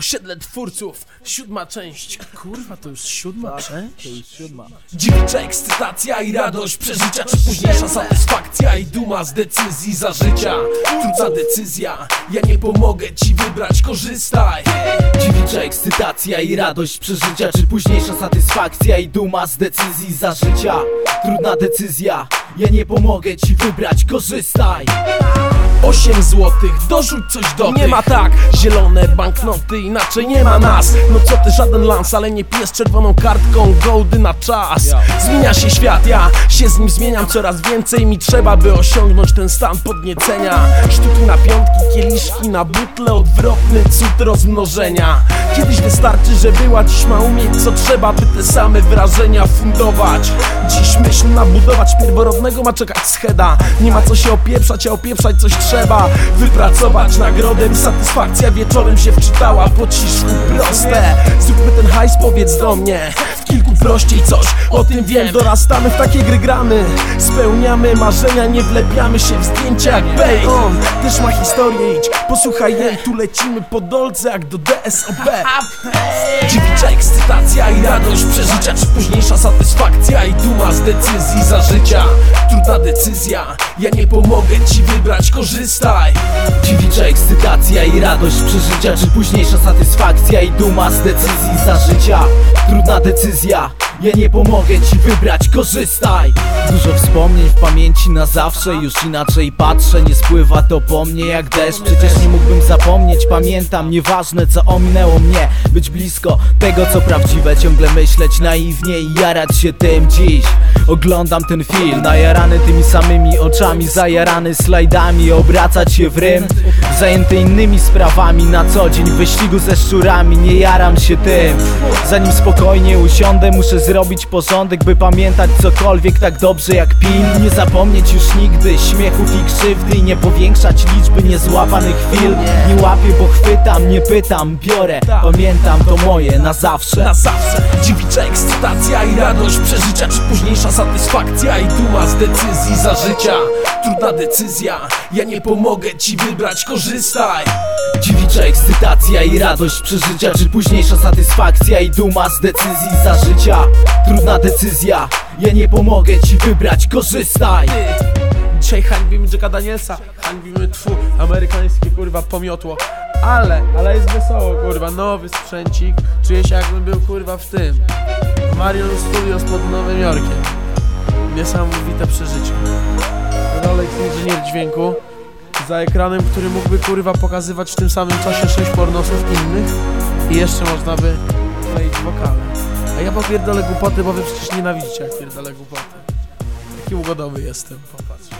Osiedle twórców, siódma część. Kurwa, to już siódma część? To już siódma. Dziewicza ekscytacja i radość przeżycia. Czy późniejsza satysfakcja i duma z decyzji za życia. Trudna decyzja, ja nie pomogę ci wybrać, korzystaj. Dziewicza ekscytacja i radość przeżycia. Czy późniejsza satysfakcja i duma z decyzji za życia? Trudna decyzja, ja nie pomogę ci wybrać, korzystaj 8 złotych, dorzuć coś do Nie ma tak, zielone banknoty, inaczej nie ma nas. No co ty, żaden lans, ale nie pijesz czerwoną kartką Goldy na czas. Zmienia się świat, ja się z nim zmieniam. Coraz więcej mi trzeba, by osiągnąć ten stan podniecenia. Sztuki na piątki, kieliszki na butle Odwrotny cud rozmnożenia. Kiedyś wystarczy, że była, dziś ma umieć co trzeba By te same wrażenia fundować. Dziś myśl nabudować pierworodnego ma czekać scheda Nie ma co się opieprzać, a opieprzać coś trzeba. Wypracować nagrodę satysfakcja wieczorem się wczytała Po ciszku proste. Zróbmy ten hajs, powiedz do mnie kilku prościej coś, o tym wiem. Dorastamy w takie gry gramy. Spełniamy marzenia, nie wlepiamy się w zdjęcia. Jak Bay On też ma historię, idź posłuchaj jej. Tu lecimy po dolce jak do DSOB Dziewicza ekscytacja i radość przeżycia Czy późniejsza satysfakcja? I duma z decyzji za życia. Trudna decyzja, ja nie pomogę ci wybrać, korzystaj. Dziewicza ekscytacja i radość przeżycia Czy późniejsza satysfakcja? I duma z decyzji za życia. Trudna decyzja, ja nie pomogę ci wybrać, korzystaj. Dużo wspomnień w pamięci na zawsze Już inaczej patrzę, nie spływa to po mnie jak deszcz. Przecież nie mógłbym zapomnieć, pamiętam Nieważne co ominęło mnie. Być blisko tego co prawdziwe Ciągle myśleć naiwnie i jarać się tym dziś. Oglądam ten film, najarany tymi samymi oczami Zajarany slajdami, obracać się w rym Zajęty innymi sprawami na co dzień W wyścigu ze szczurami, nie jaram się tym. Zanim spokojnie usiądę, muszę zrobić porządek By pamiętać cokolwiek tak dobrze jak pin. Nie zapomnieć już nigdy śmiechów i krzywdy I nie powiększać liczby niezłapanych chwil. Nie łapię, bo chwytam, nie pytam, biorę. Pamiętam to moje na zawsze. Na zawsze. Ekscytacja i radość przeżycia. Czy późniejsza satysfakcja i duma z decyzji za życia. Trudna decyzja, ja nie pomogę ci wybrać, korzystaj Dziewicza ekscytacja i radość przeżycia Czy późniejsza satysfakcja i duma z decyzji za życia? Trudna decyzja, ja nie pomogę ci wybrać, korzystaj. Dzisiaj hańbimy Jacka Danielsa, hańbimy tfu, amerykańskie kurwa pomiotło. Ale, ale jest wesoło kurwa, nowy sprzęcik. Czuję się jakbym był kurwa w tym. Marion Studios pod Nowym Jorkiem. Niesamowite przeżycie. Rolex inżynier dźwięku Za ekranem, który mógłby kurwa pokazywać w tym samym czasie sześć pornosów innych? I jeszcze można by kleić wokale A ja popierdolę głupoty, bo wy przecież nienawidzicie jak pierdolę głupoty. Taki ugodowy jestem, popatrz